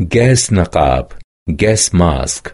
gas نقاب gas mask